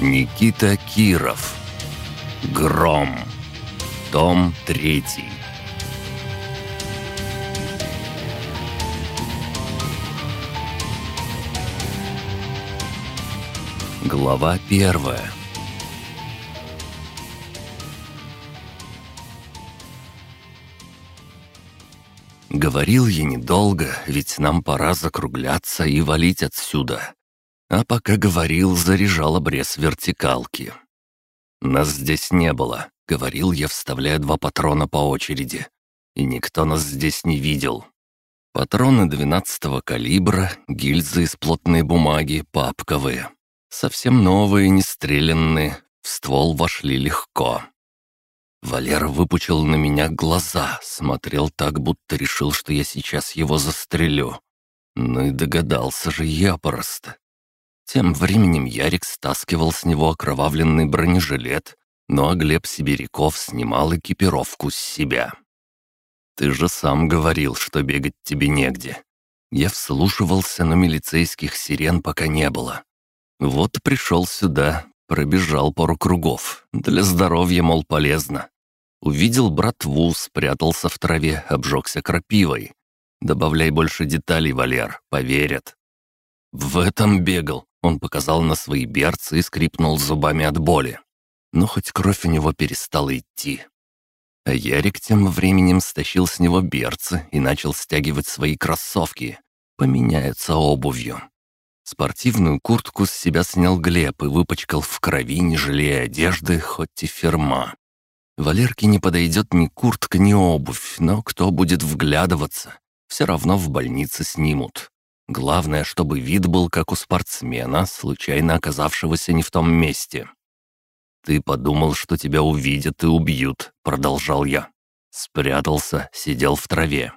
Никита Киров. Гром. Том третий. Глава первая. Говорил я недолго, ведь нам пора закругляться и валить отсюда. А пока говорил, заряжал обрез вертикалки. «Нас здесь не было», — говорил я, вставляя два патрона по очереди. «И никто нас здесь не видел. Патроны 12-го калибра, гильзы из плотной бумаги, папковые. Совсем новые, не стрелянные, в ствол вошли легко. Валера выпучил на меня глаза, смотрел так, будто решил, что я сейчас его застрелю. Ну и догадался же я просто. Тем временем Ярик стаскивал с него окровавленный бронежилет, ну а Глеб Сибиряков снимал экипировку с себя. «Ты же сам говорил, что бегать тебе негде». Я вслушивался, но милицейских сирен пока не было. Вот пришел сюда, пробежал пару кругов. Для здоровья, мол, полезно. Увидел братву, спрятался в траве, обжегся крапивой. Добавляй больше деталей, Валер, поверят. В этом бегал. Он показал на свои берцы и скрипнул зубами от боли. Но хоть кровь у него перестала идти. А Ярик тем временем стащил с него берцы и начал стягивать свои кроссовки. Поменяются обувью. Спортивную куртку с себя снял Глеб и выпачкал в крови, не жалея одежды, хоть и ферма. Валерке не подойдет ни куртка, ни обувь, но кто будет вглядываться? Все равно в больнице снимут. Главное, чтобы вид был как у спортсмена, случайно оказавшегося не в том месте. «Ты подумал, что тебя увидят и убьют», — продолжал я. Спрятался, сидел в траве.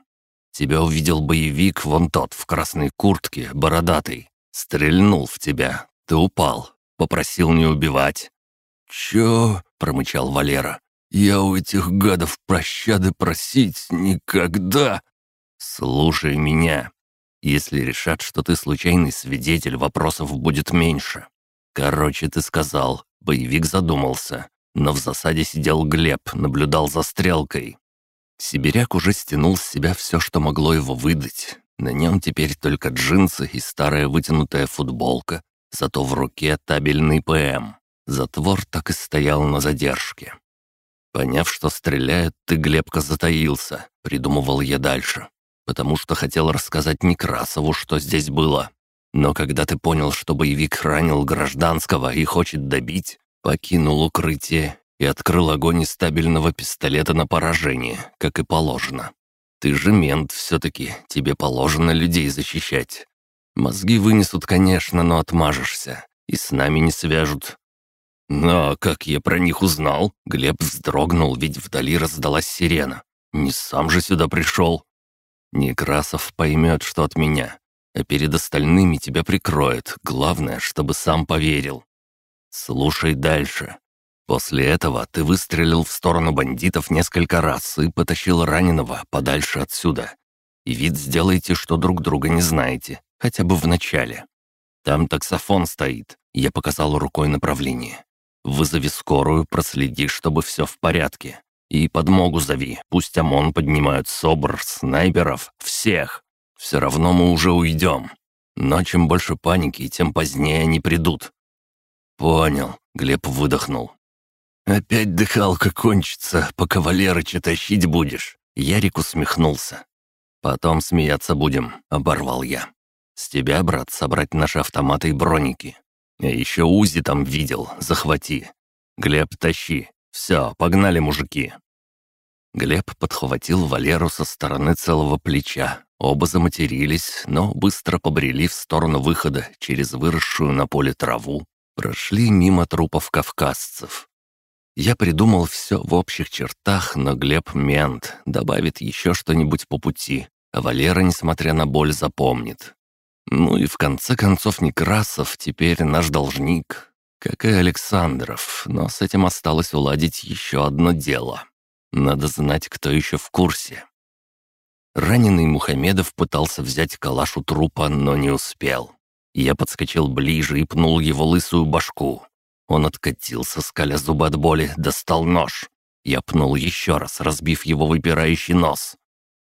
Тебя увидел боевик, вон тот, в красной куртке, бородатый. Стрельнул в тебя. Ты упал. Попросил не убивать». «Чё?» — промычал Валера. «Я у этих гадов прощады просить никогда!» «Слушай меня. Если решат, что ты случайный свидетель, вопросов будет меньше. Короче, ты сказал». Боевик задумался. Но в засаде сидел Глеб, наблюдал за стрелкой. Сибиряк уже стянул с себя все, что могло его выдать. На нем теперь только джинсы и старая вытянутая футболка, зато в руке табельный ПМ. Затвор так и стоял на задержке. Поняв, что стреляют, ты, Глебка, затаился, придумывал я дальше, потому что хотел рассказать Некрасову, что здесь было. Но когда ты понял, что боевик ранил гражданского и хочет добить, покинул укрытие и открыл огонь из стабильного пистолета на поражение, как и положено. Ты же мент все-таки, тебе положено людей защищать. Мозги вынесут, конечно, но отмажешься. И с нами не свяжут. Но как я про них узнал? Глеб вздрогнул, ведь вдали раздалась сирена. Не сам же сюда пришел. Некрасов поймет, что от меня. А перед остальными тебя прикроет. Главное, чтобы сам поверил. Слушай дальше. После этого ты выстрелил в сторону бандитов несколько раз и потащил раненого подальше отсюда. И вид сделайте, что друг друга не знаете, хотя бы в начале. Там таксофон стоит, я показал рукой направление. Вызови скорую, проследи, чтобы все в порядке. И подмогу зови, пусть ОМОН поднимают СОБР, снайперов, всех. Все равно мы уже уйдем. Но чем больше паники, тем позднее они придут». «Понял», — Глеб выдохнул. «Опять дыхалка кончится, пока Валерыча тащить будешь». Ярик усмехнулся. «Потом смеяться будем», — оборвал я. «С тебя, брат, собрать наши автоматы и броники. Я еще УЗИ там видел, захвати. Глеб, тащи. Все, погнали, мужики». Глеб подхватил Валеру со стороны целого плеча. Оба заматерились, но быстро побрели в сторону выхода через выросшую на поле траву. Прошли мимо трупов кавказцев. Я придумал все в общих чертах, но Глеб мент, добавит еще что-нибудь по пути, а Валера, несмотря на боль, запомнит. Ну и в конце концов Некрасов теперь наш должник, как и Александров, но с этим осталось уладить еще одно дело. Надо знать, кто еще в курсе. Раненый Мухамедов пытался взять калаш у трупа, но не успел. Я подскочил ближе и пнул его лысую башку. Он откатился, скаля зубы от боли, достал нож. Я пнул еще раз, разбив его выпирающий нос.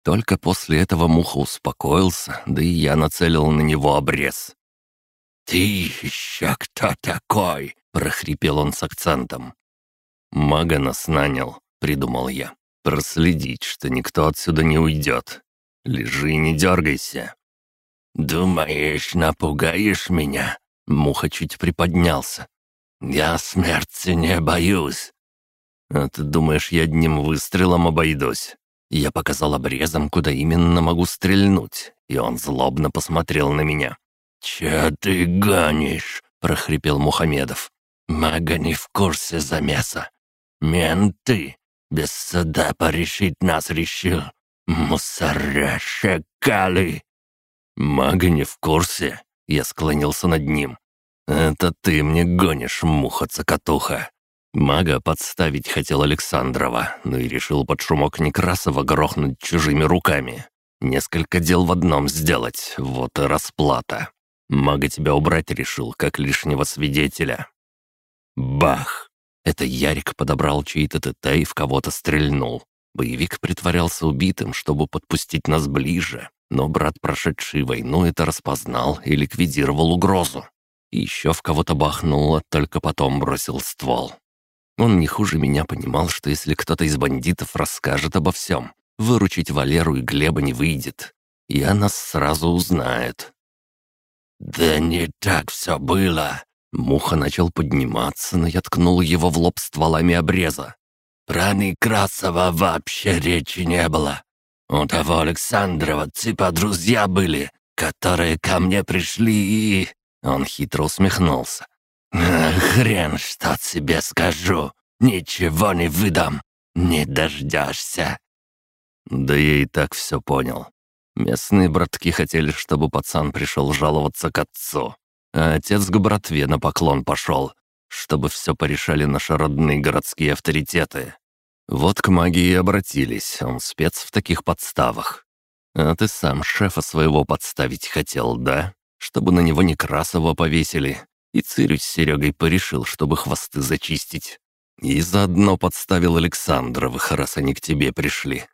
Только после этого Муха успокоился, да и я нацелил на него обрез. «Ты еще кто такой?» — прохрипел он с акцентом. «Мага нас нанял», — придумал я. «Проследить, что никто отсюда не уйдет. Лежи и не дергайся». «Думаешь, напугаешь меня?» Муха чуть приподнялся. «Я смерти не боюсь». «А ты думаешь, я одним выстрелом обойдусь?» Я показал обрезом, куда именно могу стрельнуть, и он злобно посмотрел на меня. «Че ты гонишь?» — прохрипел Мухамедов. «Мага не в курсе замеса. Менты без суда порешить нас решил. Мусора, шакалы!» «Мага не в курсе?» — я склонился над ним. «Это ты мне гонишь, муха-цокотуха. Мага подставить хотел Александрова, но и решил под шумок Некрасова грохнуть чужими руками. Несколько дел в одном сделать, вот и расплата. Мага тебя убрать решил, как лишнего свидетеля. Бах! Это Ярик подобрал чей-то ТТ и в кого-то стрельнул. Боевик притворялся убитым, чтобы подпустить нас ближе, но брат, прошедший войну, это распознал и ликвидировал угрозу. И еще в кого-то бахнул, а только потом бросил ствол. Он не хуже меня понимал, что если кто-то из бандитов расскажет обо всем, выручить Валеру и Глеба не выйдет. И она сразу узнает. «Да не так все было!» Муха начал подниматься, но я ткнул его в лоб стволами обреза. «Про Некрасова вообще речи не было. У того Александрова типа друзья были, которые ко мне пришли и...» Он хитро усмехнулся. «Хрен что тебе скажу. Ничего не выдам. Не дождешься». Да я и так все понял. Местные братки хотели, чтобы пацан пришел жаловаться к отцу. А отец к братве на поклон пошел, чтобы все порешали наши родные городские авторитеты. Вот к магии обратились, он спец в таких подставах. А ты сам шефа своего подставить хотел, да? Чтобы на него Некрасова повесили, и Цирюч с Серегой порешил, чтобы хвосты зачистить. И заодно подставил Александровых, раз они к тебе пришли.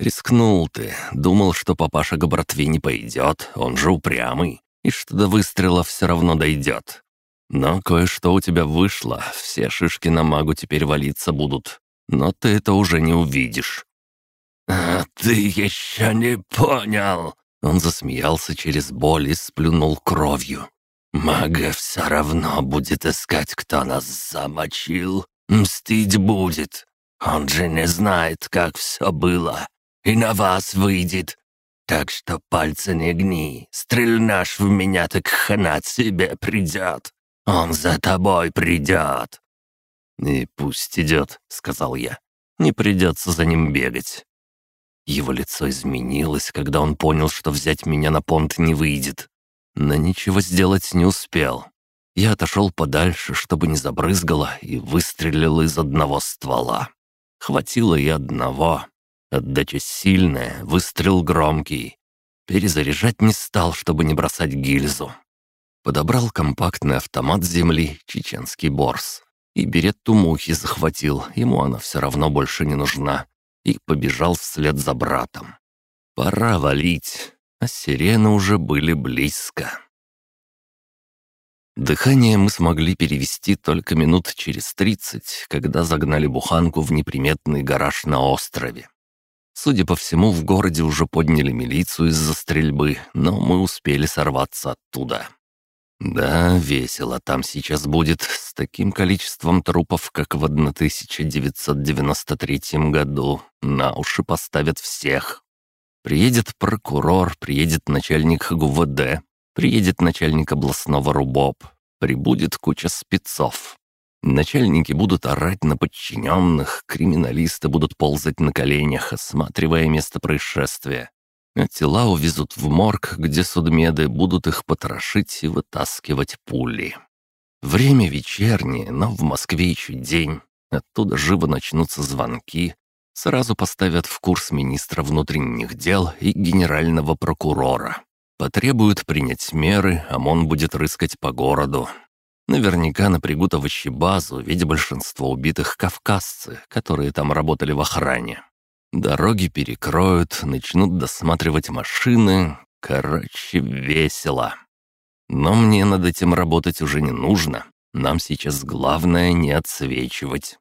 Рискнул ты, думал, что папаша к братве не пойдет, он же упрямый, и что до выстрела все равно дойдет. Но кое-что у тебя вышло, все шишки на магу теперь валиться будут, но ты это уже не увидишь». «А ты еще не понял!» Он засмеялся через боль и сплюнул кровью. Мага все равно будет искать, кто нас замочил. Мстить будет. Он же не знает, как все было. И на вас выйдет. Так что пальцы не гни. Стрельнешь в меня, так хана тебе придет. Он за тобой придет. «И пусть идет», — сказал я. «Не придется за ним бегать». Его лицо изменилось, когда он понял, что взять меня на понт не выйдет но ничего сделать не успел. Я отошел подальше, чтобы не забрызгало, и выстрелил из одного ствола. Хватило и одного. Отдача сильная, выстрел громкий. Перезаряжать не стал, чтобы не бросать гильзу. Подобрал компактный автомат земли, чеченский борс. И беретту мухи захватил, ему она все равно больше не нужна. И побежал вслед за братом. Пора валить а сирены уже были близко. Дыхание мы смогли перевести только минут через тридцать, когда загнали буханку в неприметный гараж на острове. Судя по всему, в городе уже подняли милицию из-за стрельбы, но мы успели сорваться оттуда. Да, весело там сейчас будет, с таким количеством трупов, как в 1993 году. На уши поставят всех. Приедет прокурор, приедет начальник ГУВД, приедет начальник областного РУБОП, прибудет куча спецов. Начальники будут орать на подчиненных, криминалисты будут ползать на коленях, осматривая место происшествия. А тела увезут в морг, где судмеды будут их потрошить и вытаскивать пули. Время вечернее, но в Москве еще день. Оттуда живо начнутся звонки, Сразу поставят в курс министра внутренних дел и генерального прокурора. Потребуют принять меры, ОМОН будет рыскать по городу. Наверняка напрягут овощебазу, ведь большинство убитых кавказцы, которые там работали в охране. Дороги перекроют, начнут досматривать машины. Короче, весело. Но мне над этим работать уже не нужно. Нам сейчас главное не отсвечивать.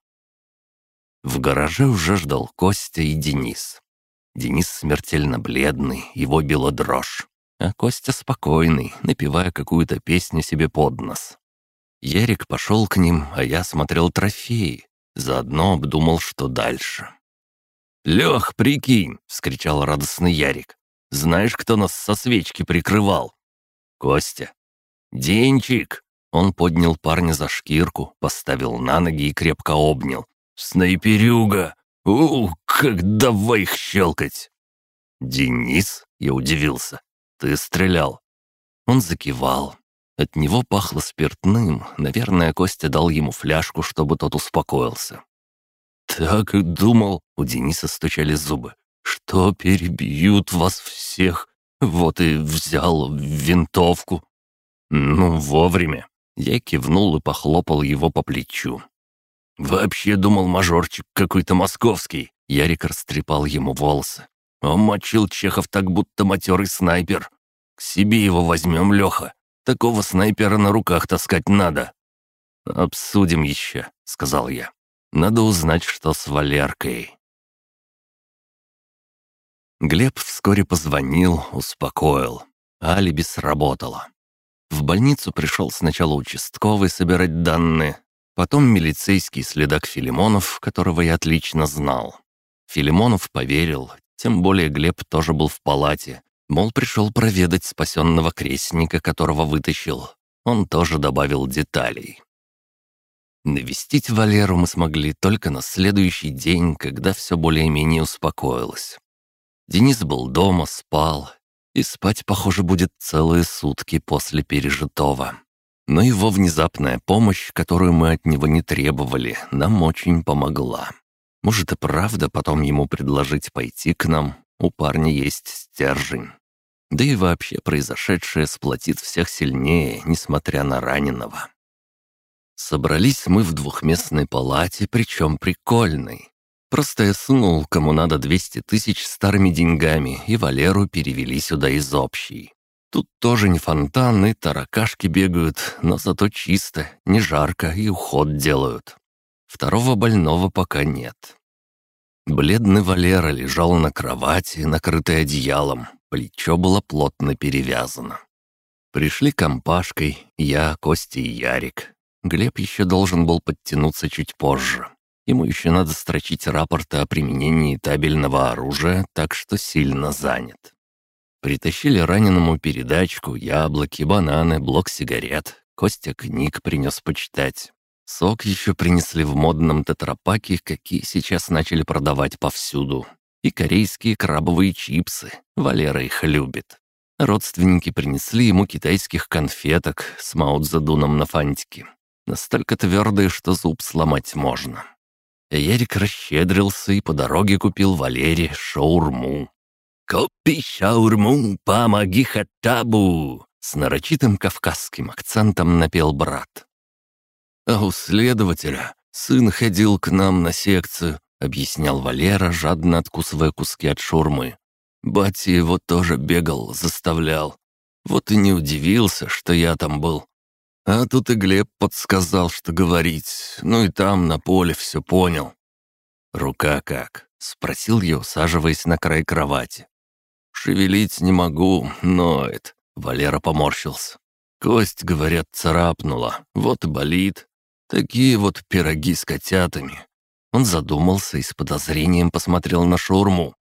В гараже уже ждал Костя и Денис. Денис смертельно бледный, его била дрожь. А Костя спокойный, напевая какую-то песню себе под нос. Ярик пошел к ним, а я смотрел трофеи. Заодно обдумал, что дальше. «Лех, прикинь!» — вскричал радостный Ярик. «Знаешь, кто нас со свечки прикрывал?» «Костя». «Денчик!» Он поднял парня за шкирку, поставил на ноги и крепко обнял. «Снайперюга! У, как давай их щелкать!» «Денис?» — я удивился. «Ты стрелял?» Он закивал. От него пахло спиртным. Наверное, Костя дал ему фляжку, чтобы тот успокоился. «Так и думал», — у Дениса стучали зубы, «что перебьют вас всех. Вот и взял винтовку». «Ну, вовремя». Я кивнул и похлопал его по плечу. «Вообще думал мажорчик какой-то московский». Ярик растрепал ему волосы. Он мочил Чехов так, будто матерый снайпер. К себе его возьмем, Леха. Такого снайпера на руках таскать надо». «Обсудим еще», — сказал я. «Надо узнать, что с Валеркой». Глеб вскоре позвонил, успокоил. Алиби сработало. В больницу пришел сначала участковый собирать данные, потом милицейский следак Филимонов, которого я отлично знал. Филимонов поверил, тем более Глеб тоже был в палате, Мол, пришел проведать спасенного крестника, которого вытащил. Он тоже добавил деталей. Навестить Валеру мы смогли только на следующий день, когда все более-менее успокоилось. Денис был дома, спал, и спать, похоже, будет целые сутки после пережитого. Но его внезапная помощь, которую мы от него не требовали, нам очень помогла. Может и правда потом ему предложить пойти к нам, у парня есть стержень. Да и вообще произошедшее сплотит всех сильнее, несмотря на раненого. Собрались мы в двухместной палате, причем прикольной. Просто я сунул, кому надо 200 тысяч старыми деньгами, и Валеру перевели сюда из общей. Тут тоже не фонтан, и таракашки бегают, но зато чисто, не жарко и уход делают. Второго больного пока нет. Бледный Валера лежал на кровати, накрытый одеялом, Плечо было плотно перевязано. Пришли компашкой, я, Костя и Ярик. Глеб еще должен был подтянуться чуть позже. Ему еще надо строчить рапорты о применении табельного оружия, так что сильно занят. Притащили раненому передачку, яблоки, бананы, блок сигарет. Костя книг принес почитать. Сок еще принесли в модном тетрапаке, какие сейчас начали продавать повсюду и корейские крабовые чипсы. Валера их любит. Родственники принесли ему китайских конфеток с маудзадуном на фантике. Настолько твердые, что зуб сломать можно. Ярик расщедрился и по дороге купил Валере шаурму. «Купи шаурму, помоги хаттабу!» С нарочитым кавказским акцентом напел брат. А у следователя сын ходил к нам на секцию, — объяснял Валера, жадно откусывая куски от шурмы. «Батя его тоже бегал, заставлял. Вот и не удивился, что я там был. А тут и Глеб подсказал, что говорить. Ну и там, на поле, все понял». «Рука как?» — спросил я, усаживаясь на край кровати. «Шевелить не могу, ноет», — Валера поморщился. «Кость, говорят, царапнула, вот и болит. Такие вот пироги с котятами. Он задумался и с подозрением посмотрел на шаурму.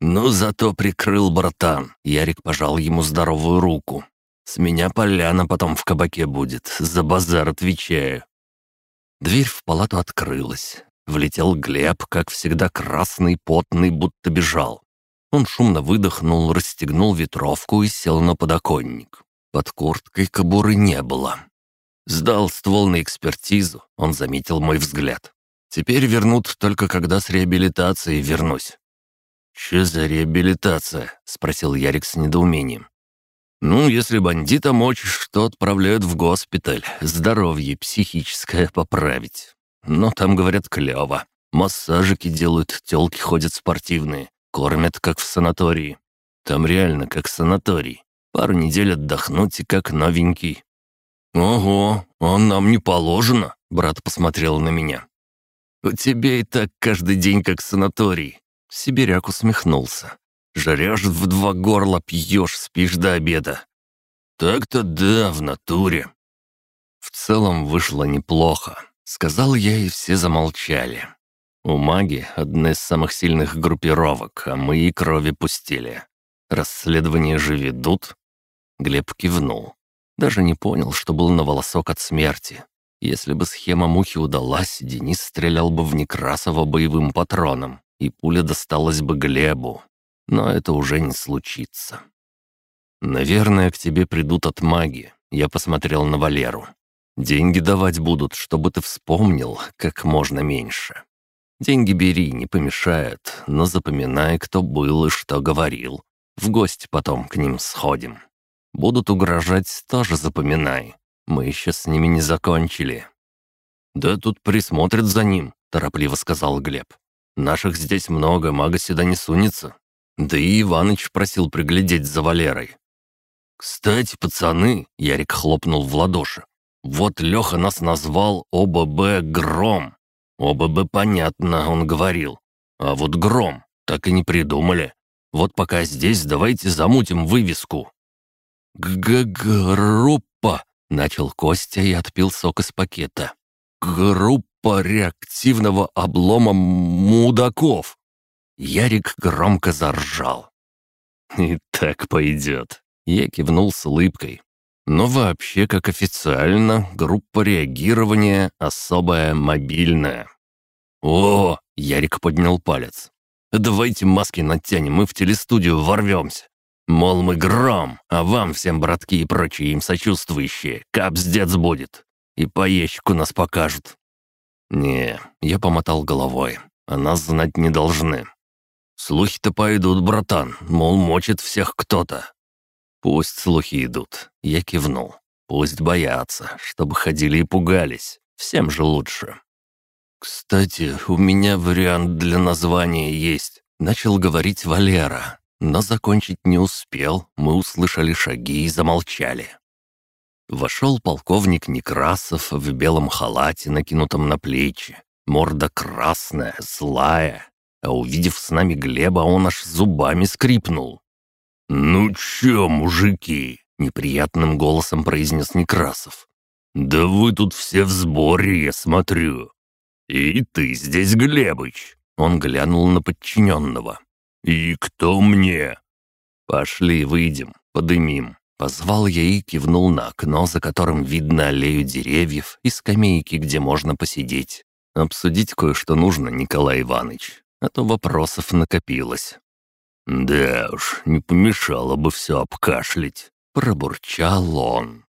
«Ну, зато прикрыл братан», — Ярик пожал ему здоровую руку. «С меня поляна потом в кабаке будет, за базар отвечаю». Дверь в палату открылась. Влетел Глеб, как всегда красный, потный, будто бежал. Он шумно выдохнул, расстегнул ветровку и сел на подоконник. Под курткой кобуры не было. Сдал ствол на экспертизу, он заметил мой взгляд. Теперь вернут только когда с реабилитацией вернусь». «Че за реабилитация?» — спросил Ярик с недоумением. Ну, если бандита мочишь, то отправляют в госпиталь. Здоровье психическое поправить. Но там, говорят, клево. Массажики делают, телки ходят спортивные. Кормят, как в санатории. Там реально как санаторий. Пару недель отдохнуть и как новенький. «Ого, он нам не положено», — брат посмотрел на меня. «У тебя и так каждый день как санаторий». Сибиряк усмехнулся. «Жрешь в два горла, пьешь, спишь до обеда». «Так-то да, в натуре». В целом вышло неплохо. Сказал я, и все замолчали. У маги одна из самых сильных группировок, а мы и крови пустили. Расследование же ведут. Глеб кивнул. Даже не понял, что был на волосок от смерти. Если бы схема мухи удалась, Денис стрелял бы в Некрасова боевым патроном, и пуля досталась бы Глебу. Но это уже не случится. «Наверное, к тебе придут от маги», — я посмотрел на Валеру. «Деньги давать будут, чтобы ты вспомнил как можно меньше. Деньги бери, не помешает, но запоминай, кто был и что говорил. В гости потом к ним сходим». Будут угрожать, тоже запоминай. Мы еще с ними не закончили». «Да тут присмотрят за ним», — торопливо сказал Глеб. «Наших здесь много, мага сюда не сунется. Да и Иваныч просил приглядеть за Валерой». «Кстати, пацаны», — Ярик хлопнул в ладоши, «вот Леха нас назвал ОББ «Гром». ОББ понятно, он говорил. А вот «Гром» так и не придумали. Вот пока здесь давайте замутим вывеску. «Г-группа!» — начал Костя и отпил сок из пакета. «Группа реактивного облома мудаков!» Ярик громко заржал. «И так пойдет!» Я кивнул с улыбкой. «Но вообще, как официально, группа реагирования особая мобильная». «О!» — Ярик поднял палец. «Давайте маски натянем и в телестудию ворвемся. Мол, мы гром, а вам всем, братки и прочие им сочувствующие, капздец будет. И по ящику нас покажут. Не, я помотал головой, а нас знать не должны. Слухи-то пойдут, братан, мол, мочит всех кто-то. Пусть слухи идут, я кивнул. Пусть боятся, чтобы ходили и пугались. Всем же лучше. «Кстати, у меня вариант для названия есть», — начал говорить Валера, но закончить не успел, мы услышали шаги и замолчали. Вошел полковник Некрасов в белом халате, накинутом на плечи. Морда красная, злая. А увидев с нами Глеба, он аж зубами скрипнул. «Ну чё, мужики?» — неприятным голосом произнес Некрасов. «Да вы тут все в сборе, я смотрю. И ты здесь, Глебыч!» Он глянул на подчиненного. «И кто мне?» «Пошли, выйдем, подымим». Позвал я и кивнул на окно, за которым видно аллею деревьев и скамейки, где можно посидеть. Обсудить кое-что нужно, Николай Иванович, а то вопросов накопилось. «Да уж, не помешало бы все обкашлять», — пробурчал он.